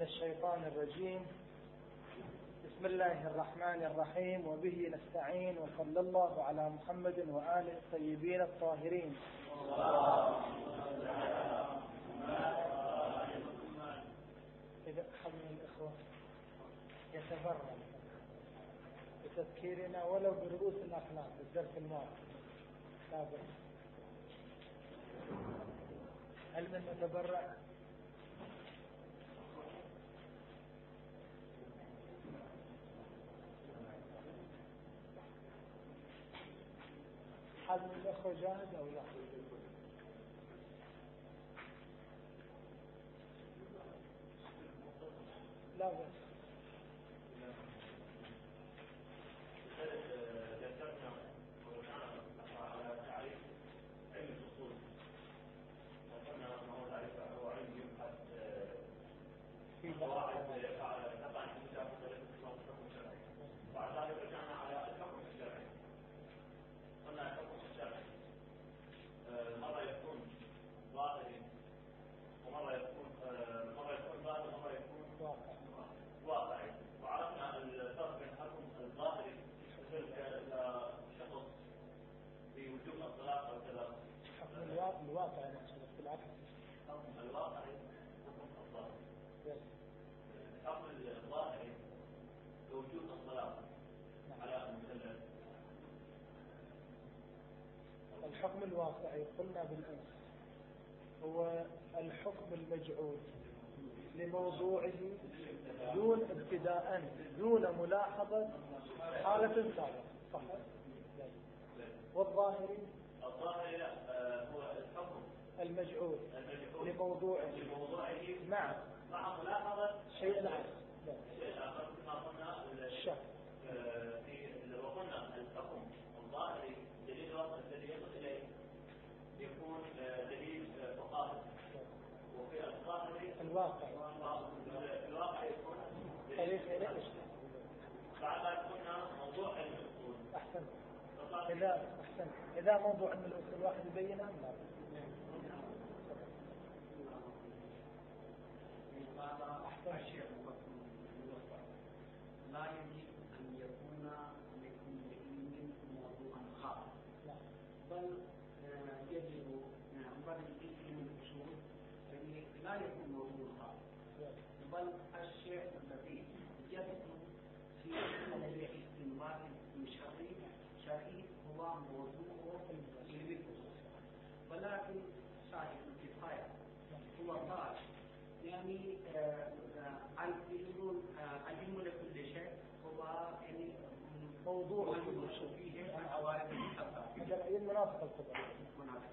من الشيطان الرجيم. بسم الله الرحمن الرحيم. وبه نستعين وصلى الله على محمد وآله الطيبين الطاهرين. إذا أحد من الإخوة يتبرع بتذكيرنا ولو برؤوس الأخلاق بالدرس الماضي. هل من يتبرع؟ من الأخوة جاهز أو لا؟ لا بأس ذكرنا على تعريف علم الاصول وقلنا ما هو تعريف هو علم يبحث في قواعد تقع في كتاب الحكم الشرعي بعد ذلك رجعنا على الحكم الشرعي قلنا الحكم الشرعي مرة يكون ظاهري ومرة يكون مرة يكون ظاهري ومرة يكون واقع واقعي وعرفنا الفرق بين الحكم الظاهري إذا شخص بوجوب الطلاق أو كذا حكم الواقع الواقع نفسه بالعكس الحكم الواقعي حكم الظاهري يس. الحكم الظاهري بوجوب الطلاق على المكلف الحكم الواقعي قلنا بالأمس هو الحكم المجعول لموضوعه دون ابتداء دون ملاحظة حالة سابقة صح؟ والظاهري الظاهري آه، هو الحكم المجعول لموضوعه. لموضوعه. مع مع ملاحظة شيء آخر. لا. شيء آخر كما قلنا ال- الشك آه، في وقلنا الحكم الظاهري دليل الوقت الذي يصل اليه يكون آه، دليل آه، فقاهي وفي الظاهري الواقع الواقع يكون طريق؟ بعد قلنا موضوع علم الاصول أحسن فصار إذا أحسن إذا موضوع علم الأصول واحد يبين أم لا؟ أشياء لا يجب أن يكون لكل علم موضوعا خاص لا. بل آه، يجب آه، بل علم الأصول يعني بل الشيء الذي يدخل في موضوع استنباط شرعي شرعي هو موضوع علم الأصول ولكن صاحب الكفاية هو قال يعني آه، آه، العلم آه، العلم لكل شيء هو يعني موضوع فيه أي المناطق الكبرى مناسب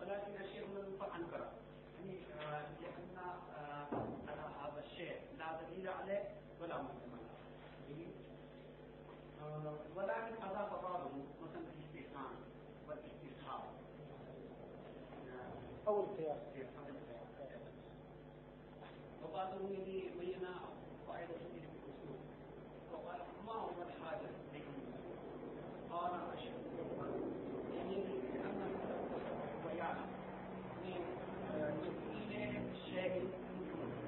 ولكن الشيء من أنكر يعني آه، لأن آه، هذا الشيء لا دليل عليه ولا محتمل يعني، آه، ولكن أضاف بعضهم مثلا الاستثناء والاستفهام آه، أو القياس. هذا. وبعضهم يعني بين فائدة في الأسلوب وقال ما هو الحاجة قال أشهد يعني أن بيان من تفصيل الشيء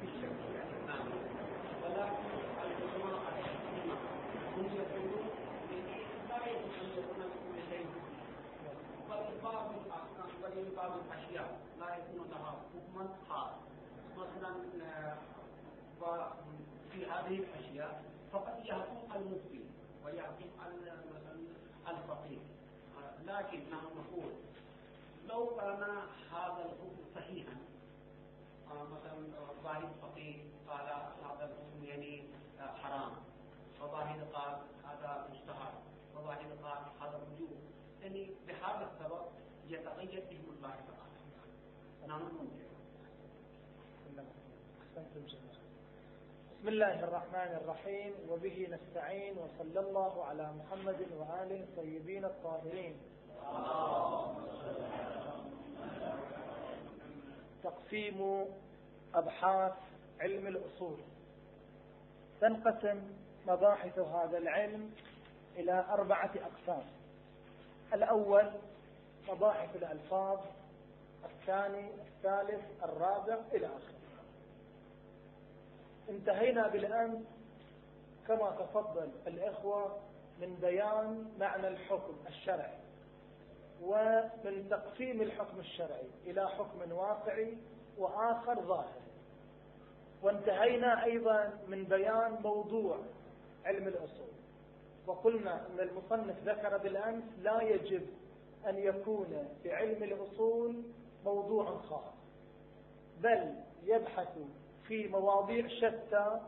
في الشكل الإسلامي ولكن العلماء الحكيمة هم يقولون يعني لا يجب أن يكون كل شيء بل بعض الأحكام بل بعض الأشياء لا يكون لها حكما خاص مثلا آه، وفي هذه الأشياء فقد يحكم المفتي ويحكم ال- مثلا الفقيه آه، لكن نحن نقول لو كان هذا الحكم صحيحا آه، مثلا ظاهر الفقيه قال هذا الحكم يعني آه، حرام وظاهر قال هذا مستحب وظاهر قال هذا وجوب يعني بهذا السبب يتغير علم الله تعالى ننكر إنما أحسنتم بسم الله الرحمن الرحيم وبه نستعين وصلى الله على محمد وآله الطيبين الطاهرين. تقسيم أبحاث علم الأصول. تنقسم مباحث هذا العلم إلى أربعة أقسام. الأول مباحث الألفاظ الثاني الثالث الرابع إلى آخره. انتهينا بالأمس كما تفضل الإخوة من بيان معنى الحكم الشرعي ومن تقسيم الحكم الشرعي إلى حكم واقعي وآخر ظاهر وانتهينا أيضا من بيان موضوع علم الأصول. وقلنا أن المصنف ذكر بالأمس لا يجب أن يكون في علم الأصول موضوع خاص بل يبحث في مواضيع شتى.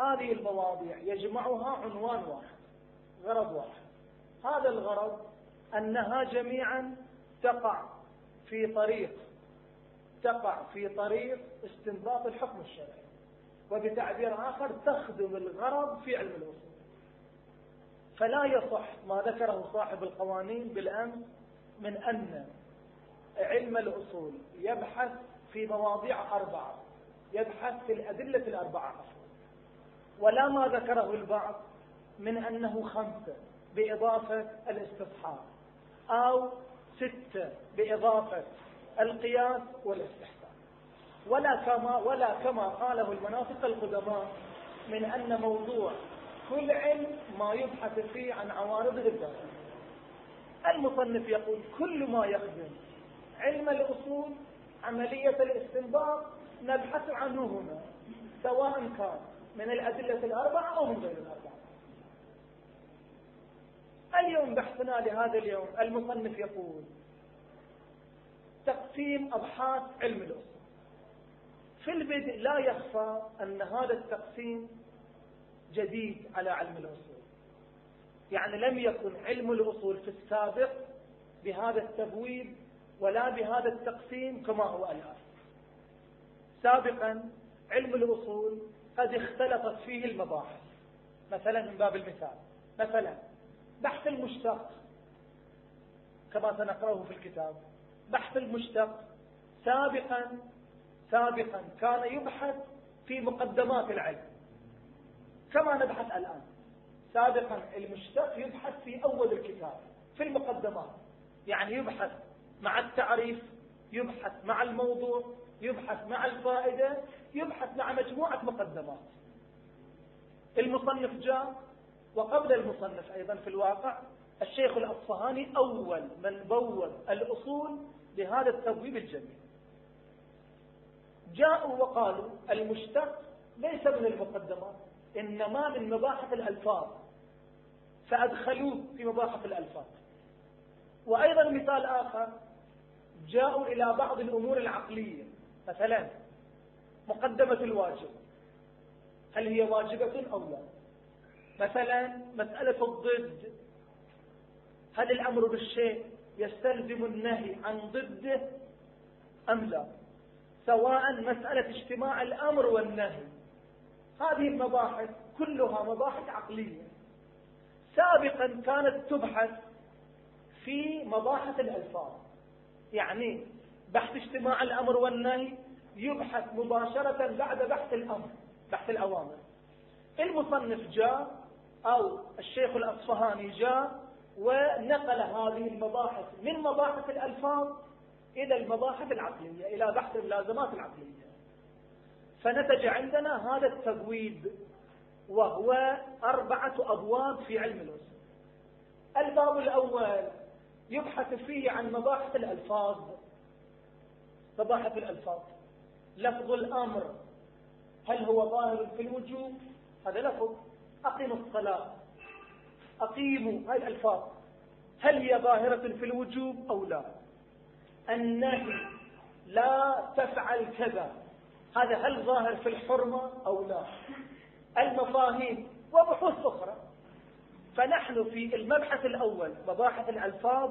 هذه المواضيع يجمعها عنوان واحد غرض واحد. هذا الغرض أنها جميعا تقع في طريق تقع في طريق استنباط الحكم الشرعي وبتعبير آخر تخدم الغرض في علم الأصول. فلا يصح ما ذكره صاحب القوانين بالأمس من أن علم الأصول يبحث في مواضيع أربعة. يبحث في الأدلة الأربعة. ولا ما ذكره البعض من أنه خمسة بإضافة الاستصحاب أو ستة بإضافة القياس والاستحسان. ولا كما ولا كما قاله المناطق القدماء من أن موضوع كل علم ما يبحث فيه عن عوارضه الداخلية المصنف يقول كل ما يخدم علم الأصول عملية الاستنباط نبحث عنه هنا سواء كان من الأدلة الأربعة أو من غير الأربعة. اليوم بحثنا لهذا اليوم المصنف يقول تقسيم أبحاث علم الأصول. في البدء لا يخفى أن هذا التقسيم جديد على علم الأصول. يعني لم يكن علم الأصول في السابق بهذا التبويب ولا بهذا التقسيم كما هو الآن. سابقا علم الأصول قد اختلطت فيه المباحث. مثلا من باب المثال. مثلا بحث المشتق كما سنقرأه في الكتاب بحث المشتق سابقا سابقا كان يبحث في مقدمات العلم. كما نبحث الآن. سابقا المشتق يبحث في أول الكتاب في المقدمات. يعني يبحث مع التعريف يبحث مع الموضوع يبحث مع الفائدة يبحث مع مجموعة مقدمات. المصنف جاء وقبل المصنف أيضا في الواقع الشيخ الأصفهاني أول من بوب الأصول بهذا التبويب الجميل. جاءوا وقالوا المشتق ليس من المقدمات إنما من مباحث الألفاظ. فأدخلوه في مباحث الألفاظ. وأيضا مثال آخر جاءوا إلى بعض الأمور العقلية. مثلا مقدمة الواجب. هل هي واجبة أو لا؟ مثلا مسألة الضد. هل الأمر بالشيء يستلزم النهي عن ضده أم لا؟ سواء مسألة اجتماع الأمر والنهي. هذه المباحث كلها مباحث عقلية. سابقا كانت تبحث في مباحث الألفاظ. يعني بحث اجتماع الأمر والنهي يبحث مباشرة بعد بحث الأمر بحث الأوامر. المصنف جاء أو الشيخ الأصفهاني جاء ونقل هذه المباحث من مباحث الألفاظ إلى المباحث العقلية إلى بحث اللازمات العقلية. فنتج عندنا هذا التبويب وهو أربعة أبواب في علم الأصول الباب الأول يبحث فيه عن مباحث الألفاظ. مباحث الألفاظ. لفظ الأمر هل هو ظاهر في الوجوب هذا لفظ. أقيموا الصلاة. أقيموا هاي الألفاظ. هل هي ظاهرة في الوجوب أو لا؟ النهي لا تفعل كذا. هذا هل ظاهر في الحرمة أو لا؟ المفاهيم وبحوث أخرى. فنحن في المبحث الأول مباحث الألفاظ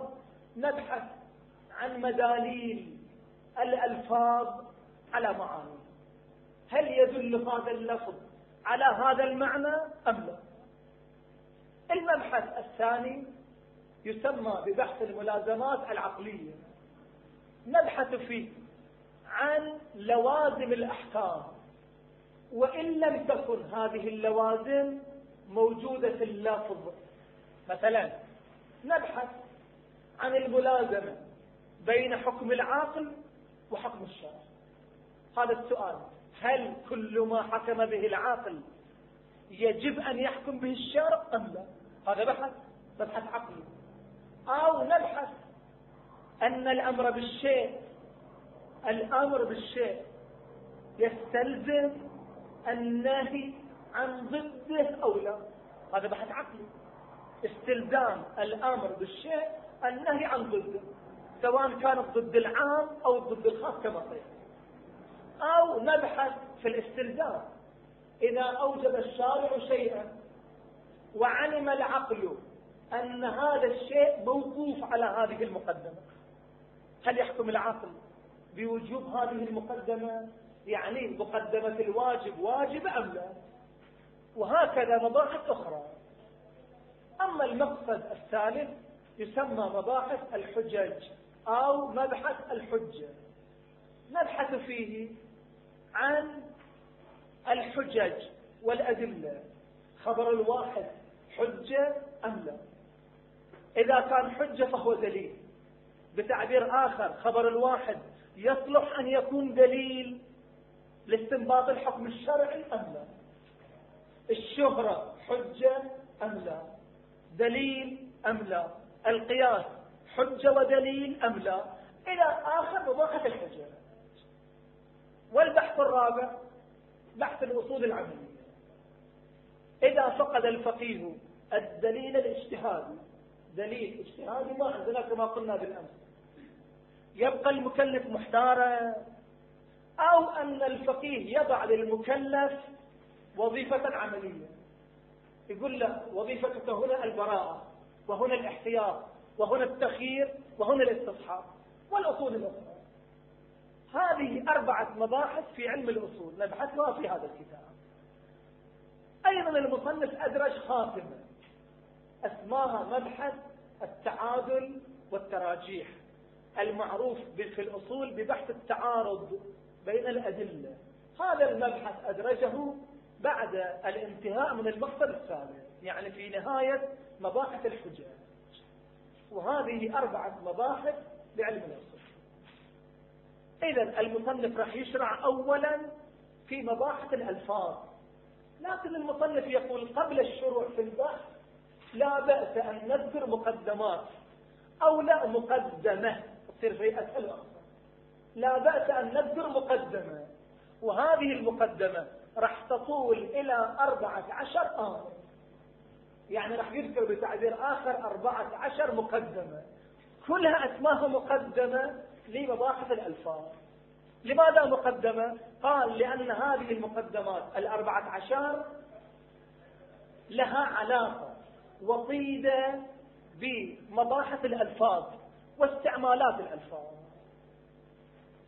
نبحث عن مداليل. الألفاظ على معاني. هل يدل هذا اللفظ على هذا المعنى أم لا؟ المبحث الثاني يسمى ببحث الملازمات العقلية. نبحث فيه عن لوازم الأحكام. وإن لم تكن هذه اللوازم موجودة في اللفظ. مثلا نبحث عن الملازمة بين حكم العاقل وحكم الشرع. هذا السؤال هل كل ما حكم به العاقل يجب أن يحكم به الشارع أم لا؟ هذا بحث مبحث عقلي. أو نبحث أن الأمر بالشيء الأمر بالشيء يستلزم النهي عن ضده أو لا. هذا بحث عقلي. استلزام الأمر بالشيء النهي عن ضده. سواء كانت ضد العام أو ضد الخاص كما قلت أو نبحث في الاستلزام. إذا أوجب الشارع شيئا وعلم العقل أن هذا الشيء موقوف على هذه المقدمة. هل يحكم العقل بوجوب هذه المقدمة؟ يعني مقدمة الواجب واجب أم لا؟ وهكذا مباحث أخرى. أما المقصد الثالث يسمى مباحث الحجج. أو مبحث الحجة. نبحث فيه عن الحجج والأدلة خبر الواحد حجة أم لا. إذا كان حجة فهو دليل. بتعبير آخر خبر الواحد يصلح أن يكون دليل لاستنباط الحكم الشرعي أم لا. الشهرة حجة أم لا. دليل أم لا. القياس حجة ودليل أم لا؟ إلى آخر مباحث الحجة. والبحث الرابع بحث الأصول العملية. إذا فقد الفقيه الدليل الاجتهادي دليل اجتهادي ما عندنا كما قلنا بالأمس. يبقى المكلف محتارا أو أن الفقيه يضع للمكلف وظيفة عملية. يقول له وظيفتك هنا البراءة وهنا الاحتياط. وهنا التخيير وهنا الاستصحاب والأصول الأخرى. هذه أربعة مباحث في علم الأصول نبحثها في هذا الكتاب. أيضا المصنف أدرج خاتمة أسماها مبحث التعادل والتراجيح المعروف في الأصول ببحث التعارض بين الأدلة. هذا المبحث أدرجه بعد الانتهاء من المقصد الثالث يعني في نهاية مباحث الحجة وهذه أربعة مباحث بعلم الأصول. إذا المصنف راح يشرع أولا في مباحث الألفاظ. لكن المصنف يقول قبل الشروع في البحث لا بأس أن نذكر مقدمات أو لا مقدمة. تصير أسئلة أخرى لا بأس أن نذكر مقدمة. وهذه المقدمة راح تطول إلى أربعة عشر آية. يعني راح يذكر بتعبير آخر أربعة عشر مقدمة. كلها اسمها مقدمة لمباحث الألفاظ. لماذا مقدمة؟ قال لأن هذه المقدمات الأربعة عشر لها علاقة وطيدة بمباحث الألفاظ واستعمالات الألفاظ.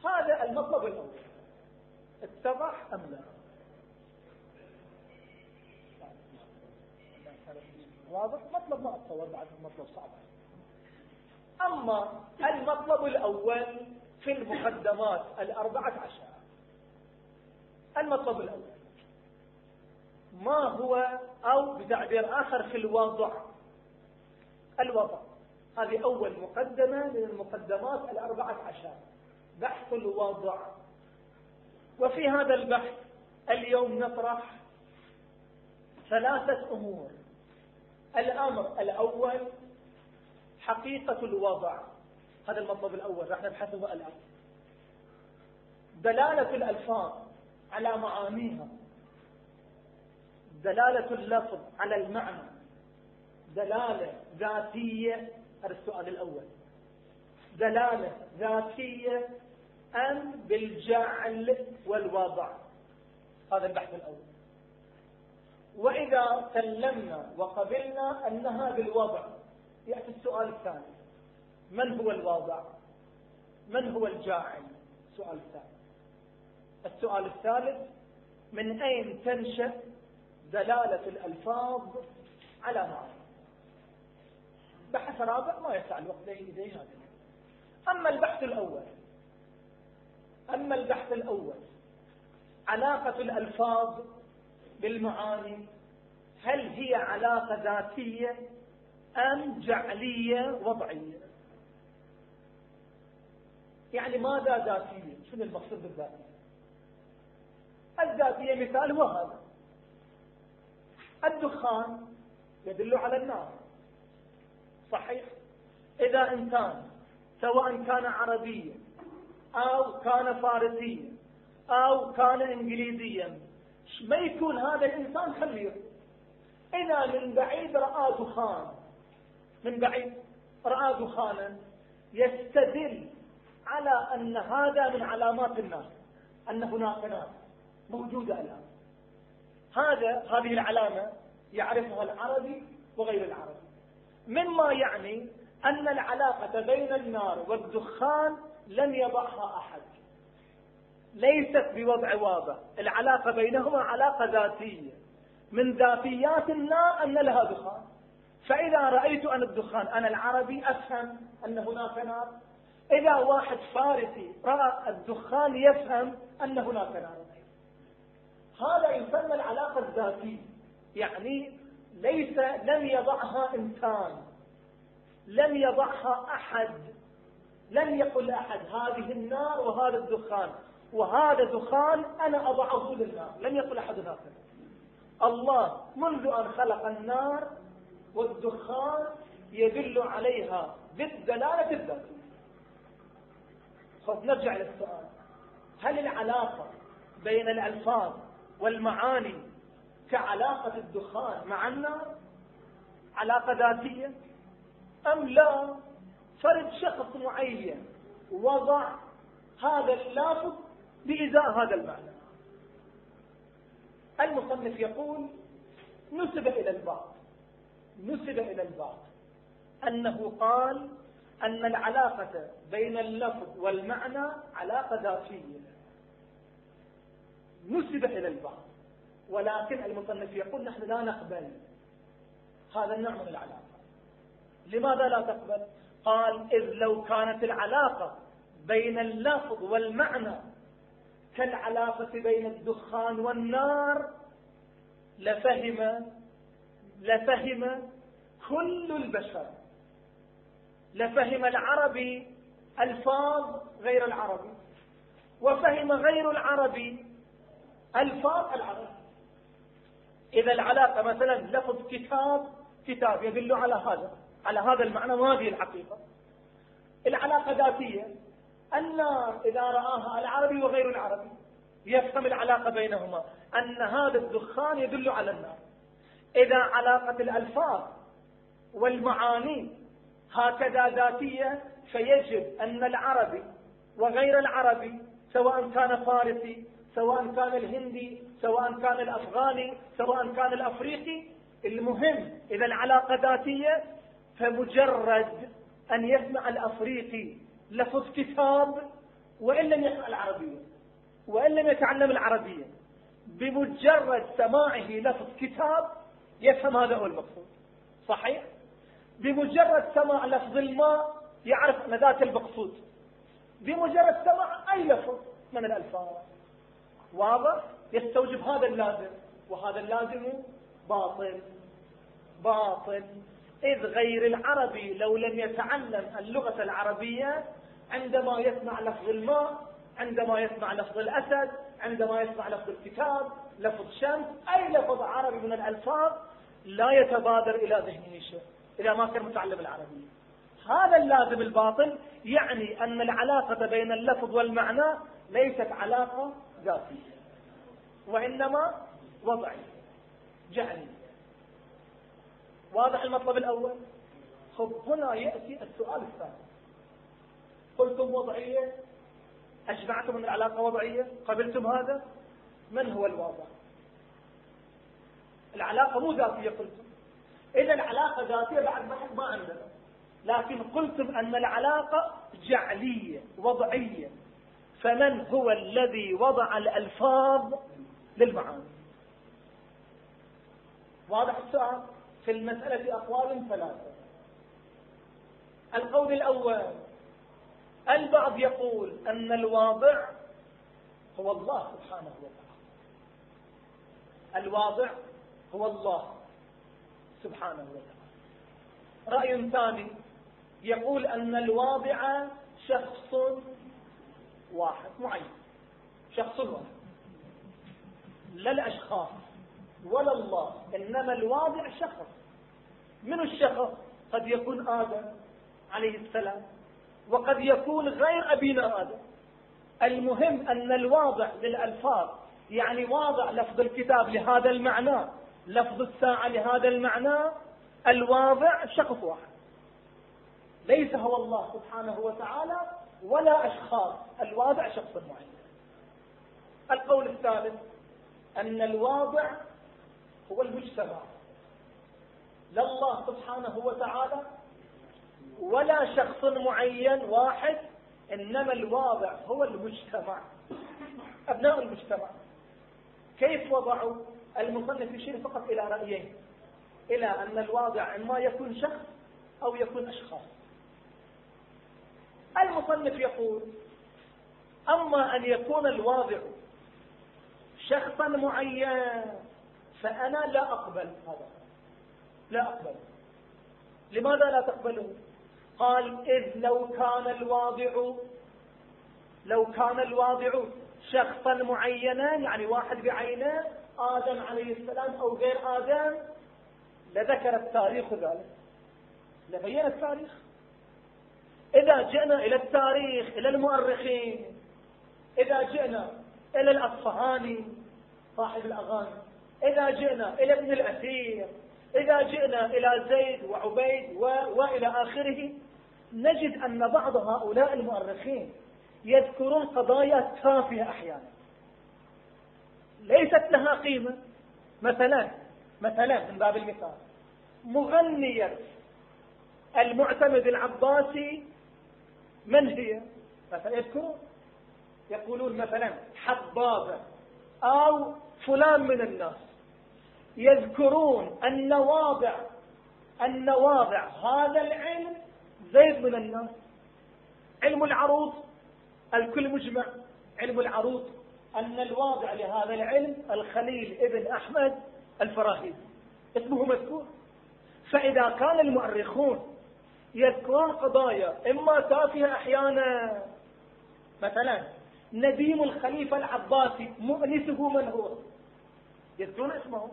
هذا المطلب الأول. اتضح أم لا؟ واضح؟ مطلب ما أتصور بعد المطلب صعب. أما المطلب الأول في المقدمات الأربعة عشر. المطلب الأول. ما هو أو بتعبير آخر في الوضع الوضع هذه أول مقدمة من المقدمات الأربعة عشر. بحث الوضع وفي هذا البحث اليوم نطرح ثلاثة أمور. الأمر الأول حقيقة الوضع. هذا المطلب الأول. راح نبحثه الآن. دلالة الألفاظ على معانيها. دلالة اللفظ على المعنى. دلالة ذاتية. هذا السؤال الأول. دلالة ذاتية أم بالجعل والوضع؟ هذا البحث الأول. وإذا سلمنا وقبلنا أنها بالوضع. يأتي السؤال الثاني. من هو الواضع؟ من هو الجاعل؟ السؤال الثاني السؤال الثالث من أين تنشأ دلالة الألفاظ على معنى بحث رابع ما يسع الوقت إليه هذا. أما البحث الأول أما البحث الأول علاقة الألفاظ بالمعاني. هل هي علاقة ذاتية أم جعلية وضعية؟ يعني ماذا ذاتية؟ شنو المقصود بالذاتية؟ الذاتية مثال هو هذا الدخان يدل على النار. صحيح؟ إذا إنسان سواء كان عربيا أو كان فارسيا أو كان إنجليزيا ما يكون هذا الإنسان خليه. إذا من بعيد رأى دخان. من بعيد رأى دخانا يستدل على أن هذا من علامات الناس. أن هناك ناس موجودة الآن. هذا هذه العلامة يعرفها العربي وغير العربي. مما يعني أن العلاقة بين النار والدخان لم يضعها أحد. ليست بوضع واضح. العلاقة بينهما علاقة ذاتية. من ذاتيات النار أن لها دخان. فإذا رأيت أن الدخان أنا العربي أفهم أن هناك نار. إذا واحد فارسي رأى الدخان يفهم أن هناك نار. هذا يسمى العلاقة الذاتية. يعني ليس لم يضعها إنسان لم يضعها أحد لم يقل أحد هذه النار وهذا الدخان. وهذا دخان أنا أضعه للنار. لم يقل أحد هكذا الله منذ أن خلق النار والدخان يدل عليها بالدلالة الذاتية. نرجع للسؤال هل العلاقة بين الألفاظ والمعاني كعلاقة الدخان مع النار علاقة ذاتية؟ أم لا؟ فرد شخص معين وضع هذا اللافظ بإزاء هذا المعنى. المصنف يقول نسب إلى البعض نسب إلى البعض. أنه قال أن العلاقة بين اللفظ والمعنى علاقة ذاتية. نسب إلى البعض. ولكن المصنف يقول نحن لا نقبل هذا النوع من العلاقة. لماذا لا تقبل؟ قال إذ لو كانت العلاقة بين اللفظ والمعنى كالعلاقة بين الدخان والنار لفهم لفهم كل البشر. لفهم العربي ألفاظ غير العربي وفهم غير العربي ألفاظ العربي إذا العلاقة مثلا لفظ كتاب كتاب يدل على هذا على هذا المعنى وهذه الحقيقة العلاقة ذاتية النار إذا رآها العربي وغير العربي يفهم العلاقة بينهما أن هذا الدخان يدل على النار. إذا علاقة الألفاظ والمعاني هكذا ذاتية فيجب أن العربي وغير العربي سواء كان فارسي سواء كان الهندي سواء كان الأفغاني سواء كان الأفريقي المهم إذا العلاقة ذاتية فمجرد أن يسمع الأفريقي لفظ كتاب وإن لم يقرأ العربية وإن لم يتعلم العربية بمجرد سماعه لفظ كتاب يفهم هذا هو المقصود. صحيح؟ بمجرد سماع لفظ الماء يعرف ذات المقصود. بمجرد سماع أي لفظ من الألفاظ. واضح؟ يستوجب هذا اللازم وهذا اللازم باطل. باطل. إذ غير العربي لو لم يتعلم اللغة العربية عندما يسمع لفظ الماء عندما يسمع لفظ الأسد عندما يسمع لفظ الكتاب لفظ شمس أي لفظ عربي من الألفاظ لا يتبادر إلى ذهنه شيء إذا ما كان متعلم العربية هذا اللازم الباطل يعني أن العلاقة بين اللفظ والمعنى ليست علاقة ذاتية وإنما وضعية جعلية واضح المطلب الأول؟ خب هنا يأتي السؤال الثاني. قلتم وضعية؟ أشبعتم من العلاقة وضعية؟ قبلتم هذا؟ من هو الواضع؟ العلاقة مو ذاتية قلتم. إذا العلاقة ذاتية بعد بحث ما عندنا لكن قلتم أن العلاقة جعلية وضعية. فمن هو الذي وضع الألفاظ للمعاني؟ واضح السؤال؟ في المسألة أقوال ثلاثة. القول الأول البعض يقول أن الواضع هو الله سبحانه وتعالى. الواضع هو الله سبحانه وتعالى. رأي ثاني يقول أن الواضع شخص واحد معين. شخص واحد. لا الأشخاص ولا الله إنما الواضع شخص. من الشخص؟ قد يكون آدم عليه السلام. وقد يكون غير أبينا آدم. المهم أن الواضع للألفاظ يعني واضع لفظ الكتاب لهذا المعنى لفظ الساعة لهذا المعنى الواضع شخص واحد. ليس هو الله سبحانه وتعالى ولا أشخاص الواضع شخص معين. القول الثالث أن الواضع هو المجتمع. لا الله سبحانه وتعالى ولا شخص معين واحد إنما الواضع هو المجتمع. أبناء المجتمع. كيف وضعوا المصنف يشير فقط إلى رأيين؟ إلى أن الواضع إما يكون شخص أو يكون أشخاص. المصنف يقول أما أن يكون الواضع شخصا معين فأنا لا أقبل هذا. لا أقبل. لماذا لا تقبله قال إذ لو كان الواضع لو كان الواضع شخصا معينا يعني واحد بعينه آدم عليه السلام أو غير آدم لذكر التاريخ ذلك. لبين التاريخ. إذا جئنا إلى التاريخ إلى المؤرخين إذا جئنا إلى الأصفهاني صاحب الأغاني. إذا جئنا إلى ابن الأثير إذا جئنا إلى زيد وعبيد و... وإلى آخره نجد أن بعض هؤلاء المؤرخين يذكرون قضايا تافهة أحيانا. ليست لها قيمة. مثلا مثلا من باب المثال. مغنية المعتمد العباسي من هي؟ مثلا يذكرون. يقولون مثلا حبابة أو فلان من الناس. يذكرون أن واضع أن واضع هذا العلم زيد من الناس. علم العروض الكل مجمع. علم العروض أن الواضع لهذا العلم الخليل ابن أحمد الفراهيدي. اسمه مذكور. فإذا كان المؤرخون يذكرون قضايا إما تافهة أحيانا مثلا نديم الخليفة العباسي مؤنسه من هو؟ يذكرون اسمه.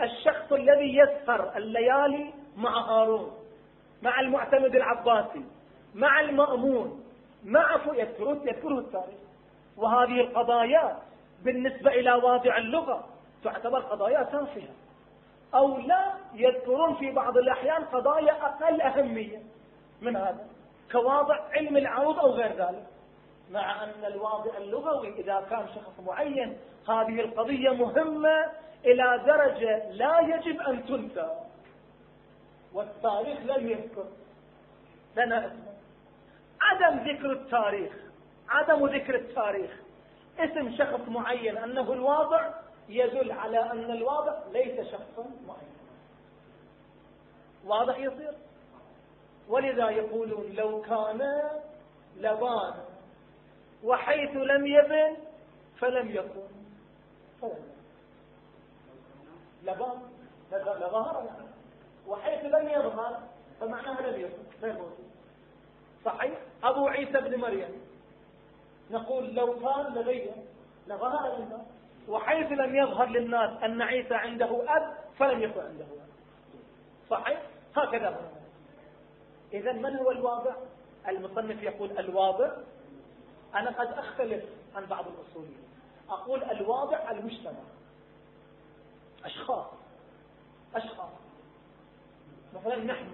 الشخص الذي يسهر الليالي مع هارون. مع المعتمد العباسي مع المأمون مع يذكرون يذكره التاريخ. وهذه القضايا بالنسبة إلى واضع اللغة تعتبر قضايا تافهة. أو لا يذكرون في بعض الأحيان قضايا أقل أهمية من هذا كواضع علم العروض أو غير ذلك. مع أن الواضع اللغوي إذا كان شخص معين هذه القضية مهمة إلى درجة لا يجب أن تنسى. والتاريخ لم يذكر. لنا اسمه. عدم ذكر التاريخ عدم ذكر التاريخ. اسم شخص معين أنه الواضع يدل على أن الواضع ليس شخصا معين. واضح يصير؟ ولذا يقولون لو كان لبان وحيث لم يبن فلم يكن. لبان. لظهر. يعني وحيث لم يظهر فمعناها لم يكن غير موجود صحيح؟ أبو عيسى بن مريم. نقول لو كان لبين لظهر للناس وحيث لم يظهر للناس أن عيسى عنده أب فلم يكن عنده أب. صحيح؟ هكذا إذا من هو الواضع؟ المصنف يقول الواضع. أنا قد أختلف عن بعض الأصوليين. أقول الواضع المجتمع. أشخاص. أشخاص. مثلا نحن.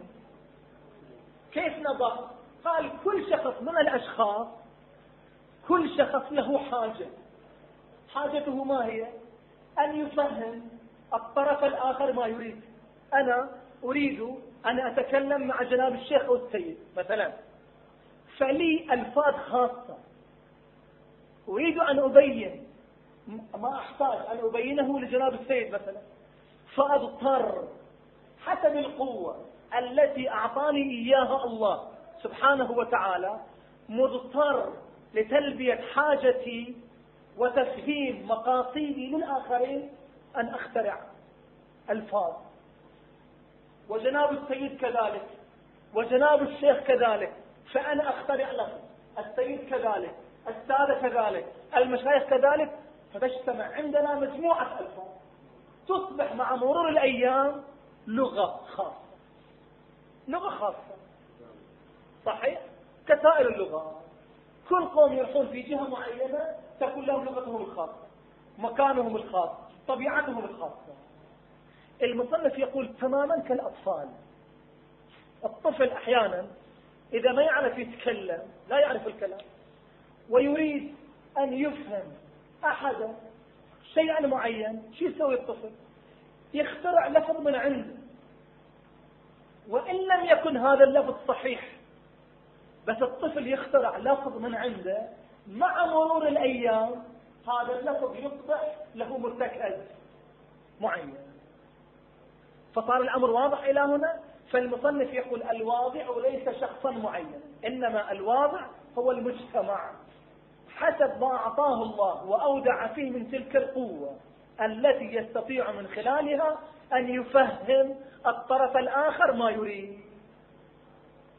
كيف نضع؟ قال كل شخص من الأشخاص كل شخص له حاجة. حاجته ما هي؟ أن يفهم الطرف الآخر ما يريد. أنا أريد أن أتكلم مع جناب الشيخ أو السيد مثلا. فلي ألفاظ خاصة. أريد أن أبين ما أحتاج أن أبينه لجناب السيد مثلا. فأضطر حسب القوة التي أعطاني إياها الله سبحانه وتعالى مضطر لتلبية حاجتي وتفهيم مقاصيدي للآخرين أن أخترع ألفاظ. وجناب السيد كذلك وجناب الشيخ كذلك فأنا أخترع له. السيد كذلك السادة كذلك المشايخ كذلك فتجتمع عندنا مجموعة ألفاظ. تصبح مع مرور الأيام لغة خاصة. لغة خاصة. صحيح؟ كسائر اللغات كل قوم يروحون في جهة معينة تكون لهم لغتهم الخاصة مكانهم الخاص طبيعتهم الخاصة. المصنف يقول تماما كالأطفال. الطفل أحيانا إذا ما يعرف يتكلم لا يعرف الكلام ويريد أن يفهم أحدا شيئا معين شو يسوي الطفل؟ يخترع لفظ من عنده. وإن لم يكن هذا اللفظ صحيح بس الطفل يخترع لفظ من عنده مع مرور الأيام هذا اللفظ يصبح له مرتكز معين. فصار الأمر واضح إلى هنا؟ فالمصنف يقول الواضع ليس شخصا معينا إنما الواضع هو المجتمع. حسب ما أعطاه الله وأودع فيه من تلك القوة التي يستطيع من خلالها أن يفهم الطرف الآخر ما يريد.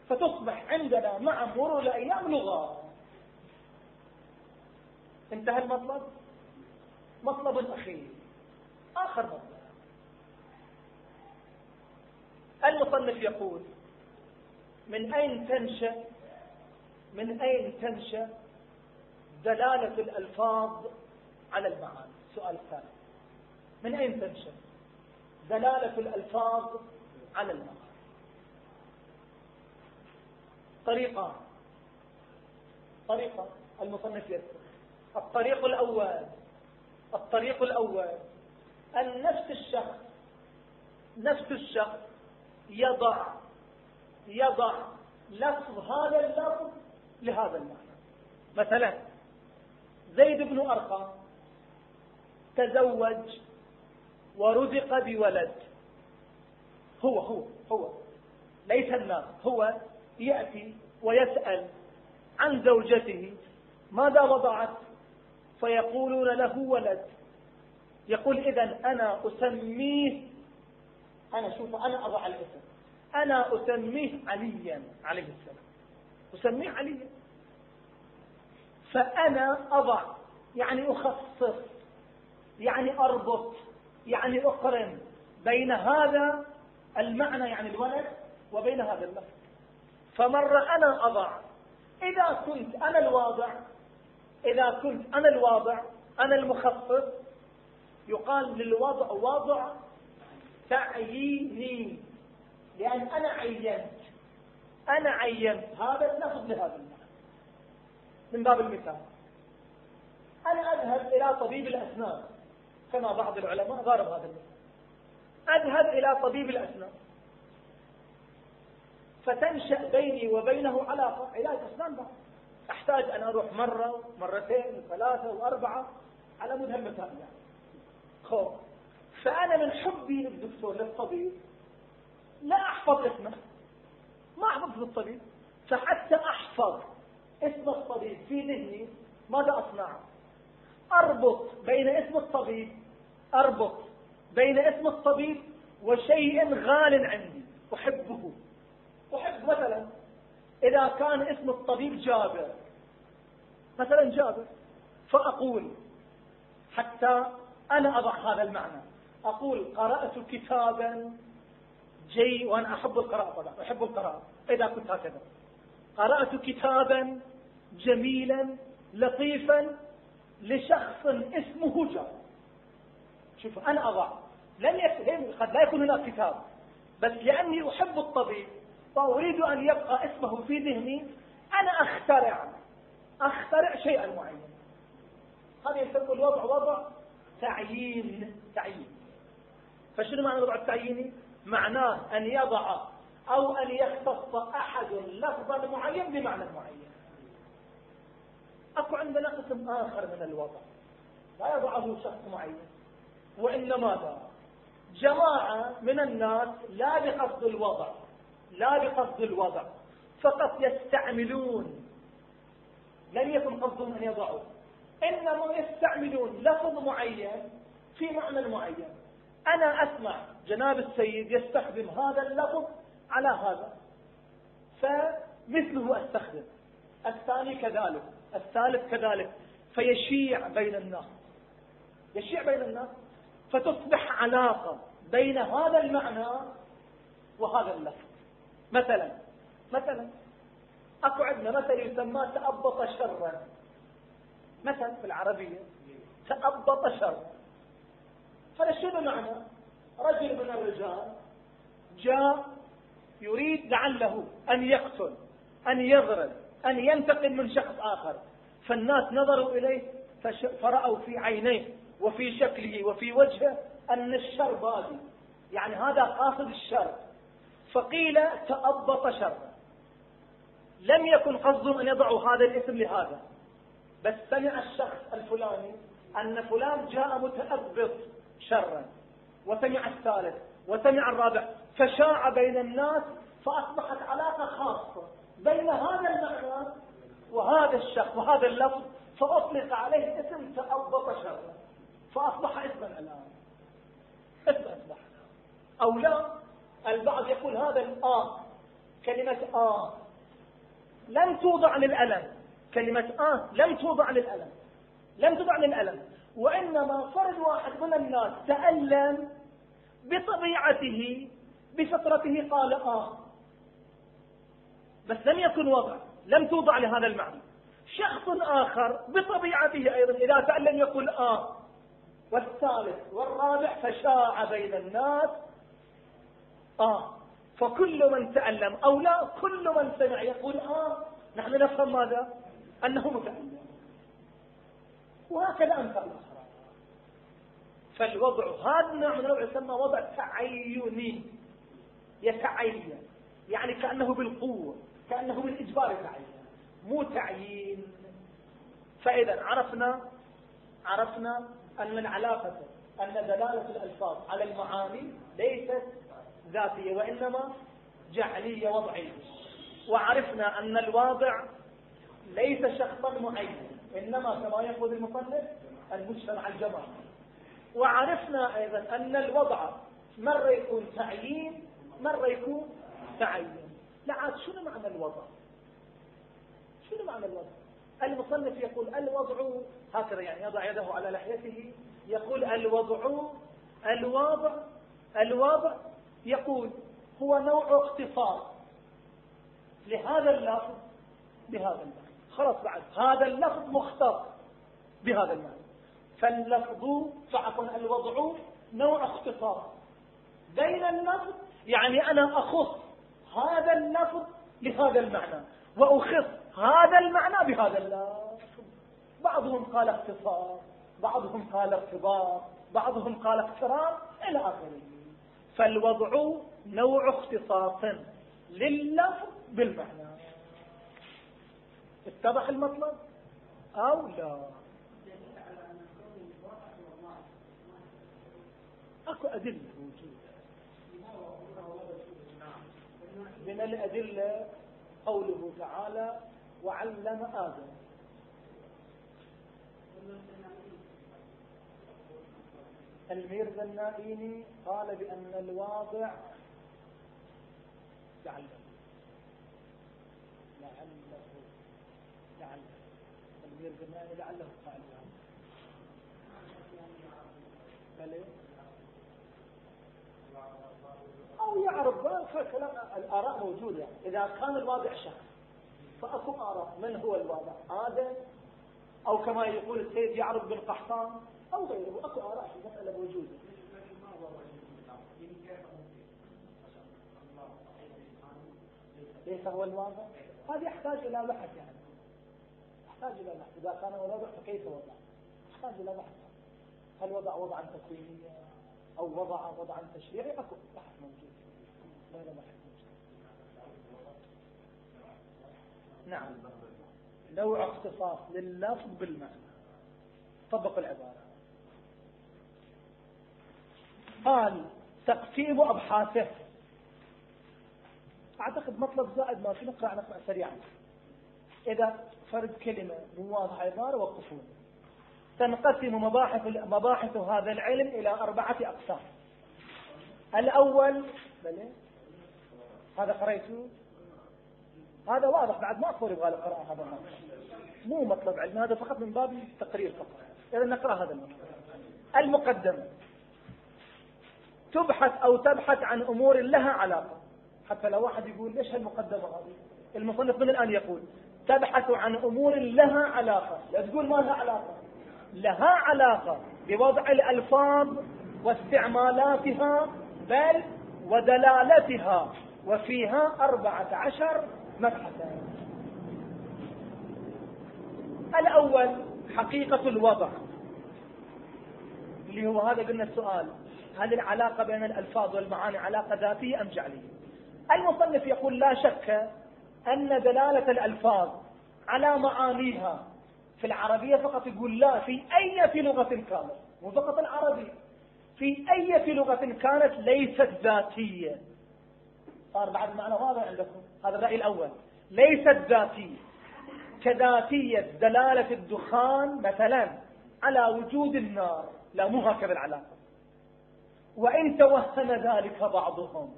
فتصبح عندنا مع مرور الأيام لغة. انتهى المطلب؟ مطلب أخير آخر مطلب. المصنف يقول من أين تنشأ؟ من أين تنشأ دلالة الألفاظ على المعاني? سؤال ثاني. من أين تنشأ؟ دلالة الألفاظ على المعاني طريقة. طريقة المصنف يذكر. الطريق الأول. الطريق الأول. أن نفس الشخص. نفس الشخص يضع يضع لفظ هذا اللفظ لهذا المعنى مثلا زيد بن أرقم تزوج ورزق بولد. هو هو هو. ليس الناس هو يأتي ويسأل عن زوجته ماذا وضعت؟ فيقولون له ولد. يقول إذا أنا أسميه أنا شوف أنا أضع الاسم أنا أسميه عليا عليه السلام. أسميه عليا. فأنا أضع يعني أخصص يعني أربط. يعني أقرن بين هذا المعنى يعني الولد وبين هذا اللفظ فمرة أنا أضع إذا كنت أنا الواضع إذا كنت أنا الواضع أنا المخصص يقال للوضع وضع تعييني لأن أنا عينت أنا عينت. هذا اللفظ لهذا المعنى. من باب المثال. أنا أذهب إلى طبيب الأسنان. كما بعض العلماء ضارب هذا المثال أذهب إلى طبيب الأسنان. فتنشأ بيني وبينه علاقة. علاج أسنان بعض. أحتاج أن أروح مرة مرتين وثلاثة وأربعة على مدى المثال يعني خوف. فأنا من حبي للدكتور للطبيب. لا أحفظ اسمه. ما أحفظ الطبيب. فحتى أحفظ اسم الطبيب في ذهني ماذا أصنع أربط بين اسم الطبيب أربط بين اسم الطبيب وشيء غال عندي أحبه. أحب مثلا إذا كان اسم الطبيب جابر. مثلا جابر. فأقول حتى أنا أضع هذا المعنى. أقول قرأت كتابا جي وأنا أحب القراءة طبعا أحب القراءة. إذا كنت هكذا. قرأت كتابا جميلا لطيفا لشخص اسمه جابر. شوف أنا أضع. لن يكن قد لا يكون هناك كتاب. بس لأني أحب الطبيب وأريد أن يبقى اسمه في ذهني. أنا أخترع أخترع شيئا معينا. هذا يسمى الوضع وضع تعيين تعيين. فشنو معنى الوضع التعييني معناه أن يضع أو أن يختص أحد لفظا معين بمعنى معين. أكو عندنا قسم آخر من الوضع. لا يضعه شخص معين. وإنما ذا. جماعة من الناس لا بقصد الوضع لا بقصد الوضع فقط يستعملون. لم يكن قصدهم أن يضعوا. إنما يستعملون لفظ معين في معنى معين. أنا أسمع جناب السيد يستخدم هذا اللفظ على هذا. فمثله أستخدم الثاني كذلك الثالث كذلك فيشيع بين الناس. يشيع بين الناس؟ فتصبح علاقة بين هذا المعنى وهذا اللفظ. مثلا مثلا أكو عندنا مثل يسمى تأبط شرا. مثل في العربية تأبط شرا فشنو معنى؟ رجل من الرجال جاء يريد لعله أن يقتل أن يضرب أن ينتقم من شخص آخر. فالناس نظروا إليه فرأوا في عينيه. وفي شكله وفي وجهه أن الشر بادي يعني هذا قاصد الشر. فقيل تأبط شرا لم يكن قصدهم أن يضعوا هذا الاسم لهذا. بس سمع الشخص الفلاني أن فلان جاء متأبط شرا. وسمع الثالث وسمع الرابع. فشاع بين الناس فأصبحت علاقة خاصة بين هذا المعنى وهذا الشخص وهذا اللفظ فأطلق عليه اسم تأبط شرا. فأصبح اسما الآن. اسم أصبح. أو لا البعض يقول هذا الآ كلمة آ. لم توضع للألم. كلمة آ لم توضع للألم. لم توضع للألم. وإنما فرد واحد من الناس تألم بطبيعته بفطرته قال آه بس لم يكن وضع لم توضع لهذا المعنى. شخص آخر بطبيعته أيضا إذا تألم يقول آه والثالث والرابع فشاع بين الناس. آه فكل من تألم أو لا كل من سمع يقول آه نحن نفهم ماذا؟ أنه متألم. وهكذا أمثال الأخرى. فالوضع هذا النوع من الوضع يسمى وضع تعيني. يتعين يعني كأنه بالقوة كأنه بالإجبار يتعين. مو تعيين. فإذا عرفنا عرفنا أن العلاقة أن دلالة الألفاظ على المعاني ليست ذاتية وإنما جعلية وضعية. وعرفنا أن الواضع ليس شخصا معين إنما كما يقول المصنف المجتمع الجماعي. وعرفنا أيضا أن الوضع مرة يكون تعيين مرة يكون تعين. لا عاد شنو معنى الوضع؟ شنو معنى الوضع؟ المصنف يقول الوضع هكذا يعني يضع يده على لحيته يقول الوضع الوضع الوضع يقول هو نوع اختصار لهذا اللفظ بهذا اللفظ. خلاص بعد هذا اللفظ مختص بهذا المعنى فاللفظ فعفوا الوضع نوع اختصار. بين اللفظ يعني أنا أخص هذا اللفظ لهذا المعنى وأخص هذا المعنى بهذا اللفظ. بعضهم قال اختصار بعضهم قال ارتباط بعضهم قال اقتران إلى آخره. فالوضع نوع اختصاص لللفظ بالمعنى. اتضح المطلب؟ أو لا؟ أكو أدلة موجودة. من الأدلة قوله تعالى وعلم آدم الميرزا النائيني قال بأن الواضع لعله لعله لعله الميرزا النائيني لعله قال بلى أو يعرف كلام الآراء موجودة. إذا كان الواضع شخص فأكو آراء. من هو الواضع؟ آدم أو كما يقول السيد يعرف بن قحطان أو غيره. أكو آراء في المسألة موجودة. ليس هو الواضع هذا يحتاج إلى بحث يعني. يحتاج إلى بحث. إذا كان هو الواضع فكيف وضع؟ يحتاج إلى بحث. هل وضع وضعا تكوينيا أو وضع وضعا تشريعي؟ أكو بحث موجود. لا بحث موجود. نعم. نوع اختصاص لللفظ بالمعنى طبق العبارة. قال تقسيم أبحاثه. أعتقد مطلب زائد ما في نقرأ نقرأ سريعا. إذا فرد كلمة مو واضحة عبارة وقفون تنقسم مباحث مباحث هذا العلم إلى أربعة أقسام. الأول بلي هذا قريته؟ هذا واضح بعد ما أقول يبغى قراءة هذا المطلب مو مطلب علم هذا فقط من باب التقرير فقط. إذا نقرأ هذا المطلب المقدمة تبحث أو تبحث عن أمور لها علاقة. حتى لو واحد يقول ليش هالمقدمة هذه؟ المصنف من الآن يقول تبحث عن أمور لها علاقة. لا تقول ما لها علاقة. لها علاقة بوضع الألفاظ واستعمالاتها بل ودلالتها. وفيها أربعة عشر مبحثا الأول حقيقة الوضع اللي هو هذا قلنا السؤال هل العلاقة بين الألفاظ والمعاني علاقة ذاتية أم جعلية؟ المصنف يقول لا شك أن دلالة الألفاظ على معانيها في العربية فقط يقول لا في أي لغة كانت مو فقط العربي في أي لغة كانت ليست ذاتية. صار بعد معنى واضح عندكم؟ هذا الرأي الأول. ليست ذاتية. كذاتية دلالة الدخان مثلا على وجود النار. لا مو هكذا العلاقة. وإن توهم ذلك بعضهم.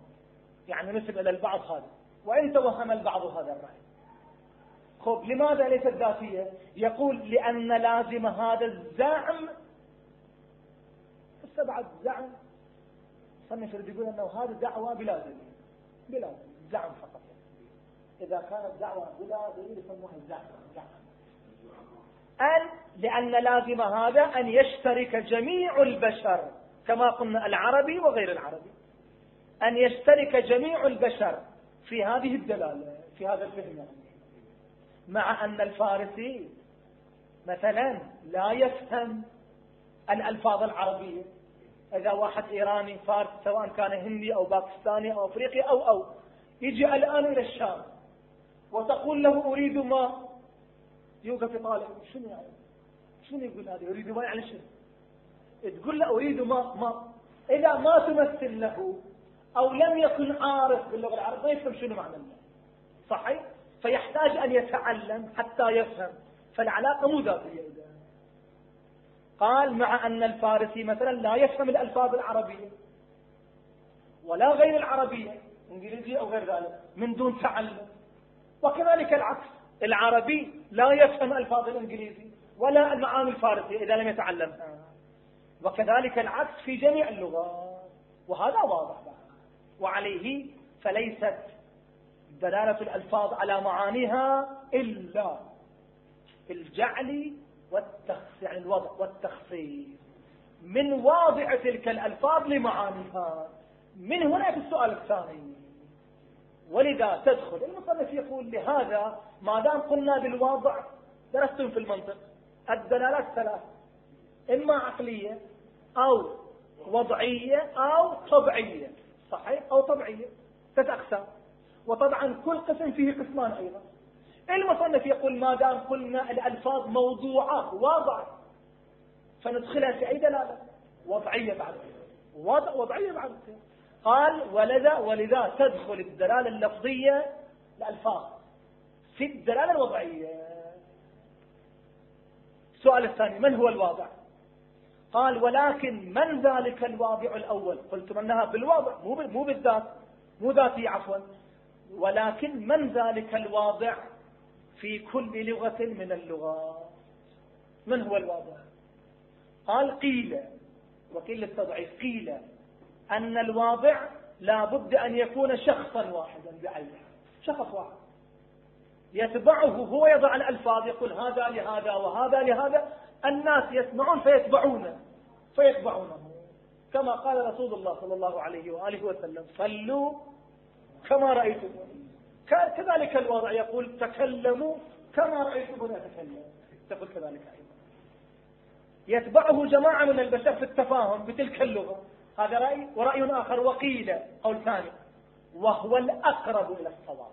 يعني نسب إلى البعض هذا. وإن توهم البعض هذا الرأي. خب لماذا ليست ذاتية؟ يقول لأن لازم هذا الزعم. هسه بعد زعم. صنف يقول أنه هذا دعوة بلا دليل بلا زعم فقط. إذا كانت دعوة بلا دليل يسموها الزعم أن لأن لازم هذا أن يشترك جميع البشر كما قلنا العربي وغير العربي. أن يشترك جميع البشر في هذه الدلالة في هذا الفهم. يعني مع أن الفارسي مثلا لا يفهم الألفاظ العربية. إذا واحد إيراني فارس سواء كان هندي أو باكستاني أو أفريقي أو أو يجي الآن إلى الشام وتقول له أريد ما؟ يوقف يطالع. شنو يعني؟ شنو يقول هذا؟ يريد ما يعني شنو؟ تقول له أريد ما ما. إذا ما تمثل له أو لم يكن عارف باللغة العربية ما يفهم شنو معنى الله صحيح؟ فيحتاج أن يتعلم حتى يفهم. فالعلاقة مو ذاتية قال مع أن الفارسي مثلا لا يفهم الألفاظ العربية ولا غير العربية إنجليزية أو غير ذلك من دون تعلم وكذلك العكس العربي لا يفهم ألفاظ الإنجليزي ولا المعاني الفارسية إذا لم يتعلمها وكذلك العكس في جميع اللغات وهذا واضح وعليه فليست دلالة الألفاظ على معانيها إلا الجعل والتخصيص يعني الوضع والتخصيص من واضع تلك الألفاظ لمعانيها. من هنا في السؤال الثاني. ولذا تدخل المصنف يقول لهذا ما دام قلنا بالواضع درستم في المنطق. الدلالات ثلاث. إما عقلية أو وضعية أو طبيعية. صحيح؟ أو طبيعية. ثلاث أقسام. وطبعا كل قسم فيه قسمان أيضا. المصنف يقول ما دام قلنا الألفاظ موضوعات واضع فندخلها في أي دلالة؟ وضعية بعد وضع وضعية بعد قال ولذا ولذا تدخل الدلالة اللفظية الألفاظ في الدلالة الوضعية. السؤال الثاني من هو الواضع؟ قال ولكن من ذلك الواضع الأول؟ قلتم أنها بالواضع مو مو بالذات مو ذاتي عفوا. ولكن من ذلك الواضع؟ في كل لغة من اللغات. من هو الواضع قال قيل وقيل للتضعيف قيل أن الواضع لا بد أن يكون شخصا واحدا بعينه شخص واحد. يتبعه هو يضع الألفاظ يقول هذا لهذا وهذا لهذا. الناس يسمعون فيتبعونه فيتبعونه. كما قال رسول الله صلى الله عليه وآله وسلم صلوا كما رأيتم كذلك الوضع. يقول تكلموا كما رأيتموني أتكلم تقول كذلك أيضا. يتبعه جماعة من البشر في التفاهم بتلك اللغة. هذا رأي ورأي آخر وقيل. قول ثاني. وهو الأقرب إلى الصواب.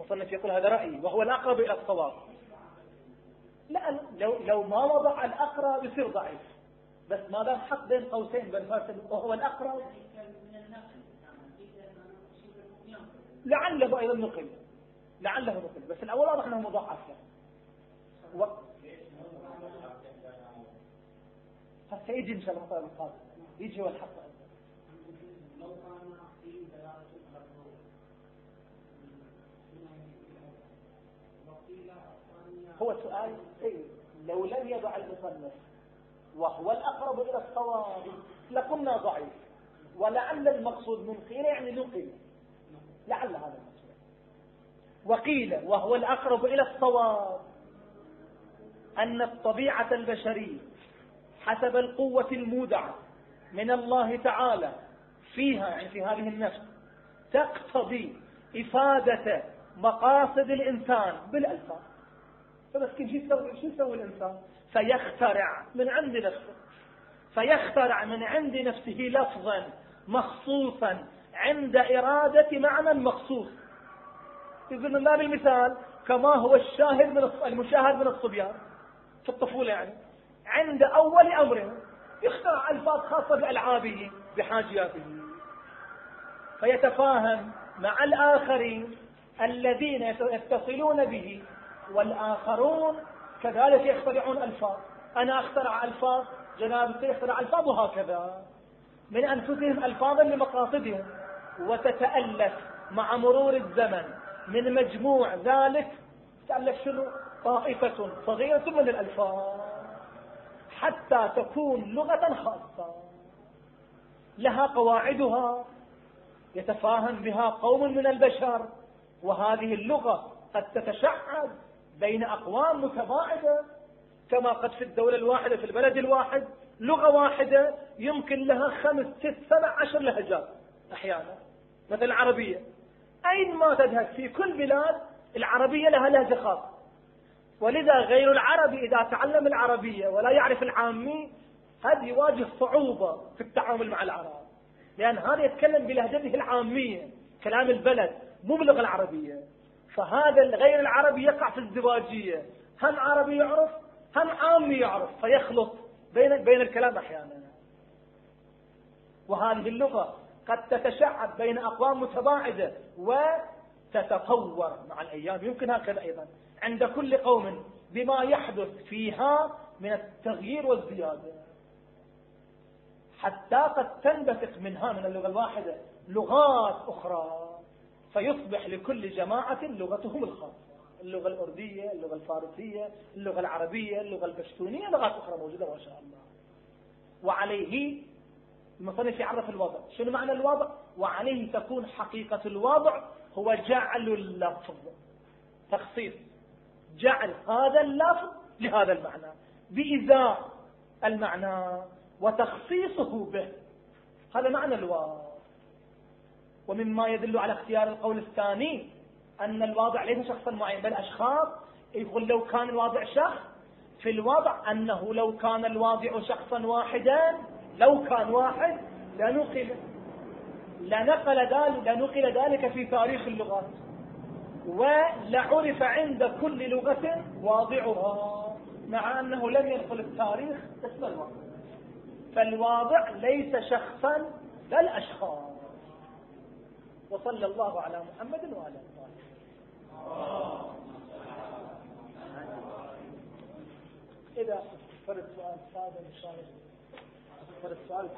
مصنف يقول هذا رأيي وهو الأقرب إلى الصواب. لا لو, لو ما وضع الأقرب يصير ضعيف. بس ما دام حط بين قوسين بين فارس وهو الأقرب. لعله أيضا نقل لعله نقل بس الأول واضح أنه مضاعف و... سيجي إن شاء الله القادم. يجي والحق. هو سؤال إيه؟ لو لم يضع المصنف وهو الأقرب إلى الصواب لقلنا ضعيف. ولعل المقصود من قيل يعني نقل. لعل هذا المقصود وقيل وهو الأقرب إلى الصواب أن الطبيعة البشرية حسب القوة المودعة من الله تعالى فيها يعني في هذه النفس تقتضي إفادة مقاصد الإنسان بالألفاظ. فبس شو يسوي شو يسوي الإنسان؟ فيخترع من عند نفسه. فيخترع من عند نفسه لفظا مخصوصا عند إرادة معنى مخصوص يقول من باب المثال كما هو الشاهد من المشاهد من الصبيان في الطفولة يعني عند أول أمره يخترع ألفاظ خاصة بألعابه بحاجياته. فيتفاهم مع الآخرين الذين يتصلون به والآخرون كذلك يخترعون ألفاظ. أنا أخترع ألفاظ جناب يخترع ألفاظ وهكذا من أنفسهم ألفاظا لمقاصدهم. وتتألف مع مرور الزمن. من مجموع ذلك تألف شنو؟ طائفة صغيرة من الألفاظ. حتى تكون لغة خاصة. لها قواعدها. يتفاهم بها قوم من البشر. وهذه اللغة قد تتشعب بين أقوام متباعدة. كما قد في الدولة الواحدة في البلد الواحد لغة واحدة يمكن لها خمس ست سبع عشر لهجات أحيانا. مثل العربية. أين ما تذهب في كل بلاد العربية لها لهجة خاصة. ولذا غير العربي إذا تعلم العربية ولا يعرف العامي قد يواجه صعوبة في التعامل مع العرب. لأن هذا يتكلم بلهجته العامية كلام البلد مو باللغة العربية. فهذا غير العربي يقع في الزواجية. هم عربي يعرف هم عامي يعرف فيخلط بين بين الكلام أحيانا. وهذه اللغة قد تتشعب بين أقوام متباعدة وتتطور مع الأيام. يمكن هكذا أيضا. عند كل قوم بما يحدث فيها من التغيير والزيادة. حتى قد تنبثق منها من اللغة الواحدة لغات أخرى. فيصبح لكل جماعة لغتهم الخاصة. اللغة الأردية اللغة الفارسية اللغة العربية اللغة البشتونية لغات أخرى موجودة ما شاء الله. وعليه المصنف يعرف الوضع. شنو معنى الوضع؟ وعليه تكون حقيقة الوضع هو جعل اللفظ. تخصيص. جعل هذا اللفظ لهذا المعنى. بإزاء المعنى وتخصيصه به. هذا معنى الواو ومما يدل على اختيار القول الثاني أن الواضع ليس شخصا معين بل أشخاص. يقول لو كان الواضع شخص في الوضع أنه لو كان الواضع شخصا واحدا لو كان واحد لنقل لنقل ذلك لنقل ذلك في تاريخ اللغات. ولعرف عند كل لغة واضعها مع أنه لم يدخل التاريخ اسم الواضع فالواضع ليس شخصا بل أشخاص وصلى الله على محمد وعلى آله. إذا فرد سؤال هذا إن شاء الله فرد سؤال